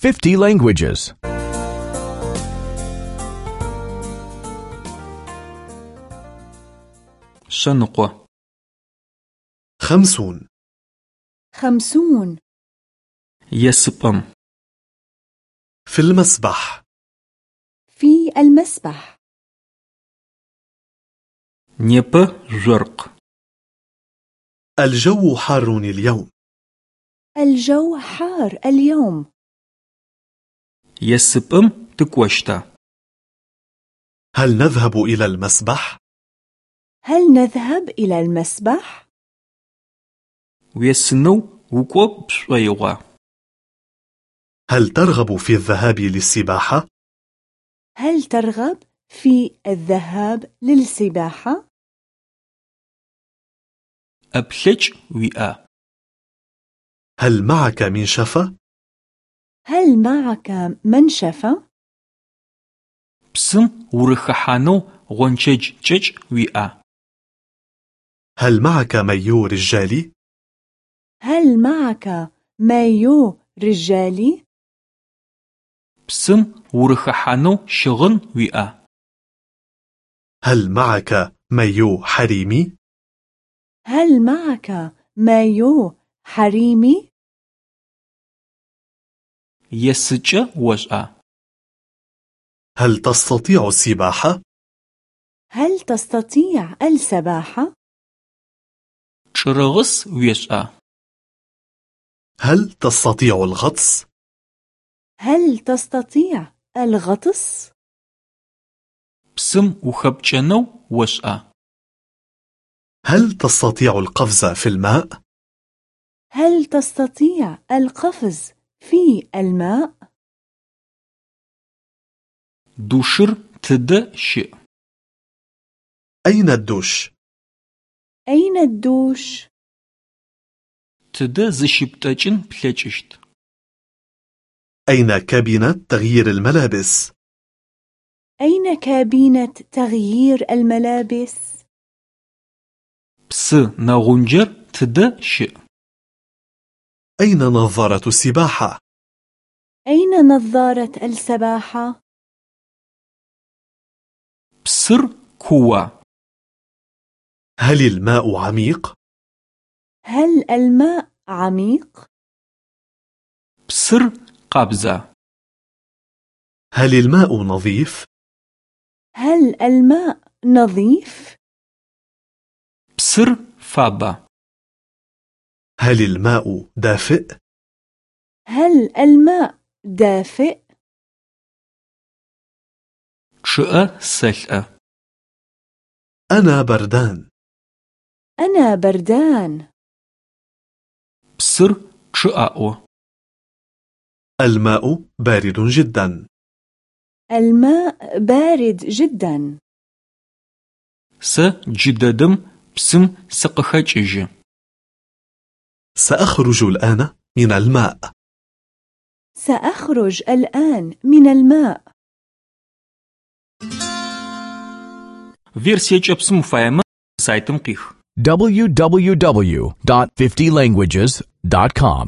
50 languages. 50 خمسون. خمسون. يسقم في المسبح. في المسبح. نيب جرق. الجو حار اليوم. الجو حار اليوم. есыпӏэм тыкӏощта هل نذهب إلى المسبح؟ هل نذهب إلى المسبح؟ уесынэу укӏо пшӏоигъуа هل ترغب في الذهاب للسباحة؟ هل ترغب في الذهاب للسباحة؟ أبلج وئا هل معك منشفة؟ هل معك منشفة؟ псым урыхыхьанэу гъончэдж кӏэкӏ уиӏа هل معك مايو رجالي؟ هل معك مايو رجالي؟ псым урыхыхьанэу щыгъын уиӏа هل معك مايو حريمي؟ هل معك مايو حريمي؟ есыкӏэ ошӏа هل تستطيع السباحة؟ هل تستطيع السباحة؟ чӏырыгъыс уешӏа هل تستطيع الغطس؟ هل تستطيع الغطس؟ псым ухэпкӏэнэу ошӏа هل تستطيع القفز في الماء؟ هل تستطيع القفز في الماء دوشر تد شئ أين الدوش؟ أين الدوش؟ تدا زشبتاجن بلاجشت أين كابينة تغيير الملابس؟ أين كابينة تغيير الملابس؟ بس ناغونجر تدا شئ أين نظارة السباحة؟ أين نظارة السباحة؟ بسر كوة هل الماء عميق؟ هل الماء عميق؟ بسر قبزة هل الماء نظيف؟ هل الماء نظيف؟ بسر فابة هل الماء دافئ؟ هل الماء دافئ؟ شئة سلأة أنا بردان. أنا بردان. بسر شئاء الماء بارد جدا. الماء بارد جدا. س جددم بسم سقخجج سأخرج الآن من الماء سأخرج الآن من الماء версиекӏэ псым уфаемэ сайтым къих www.50languages.com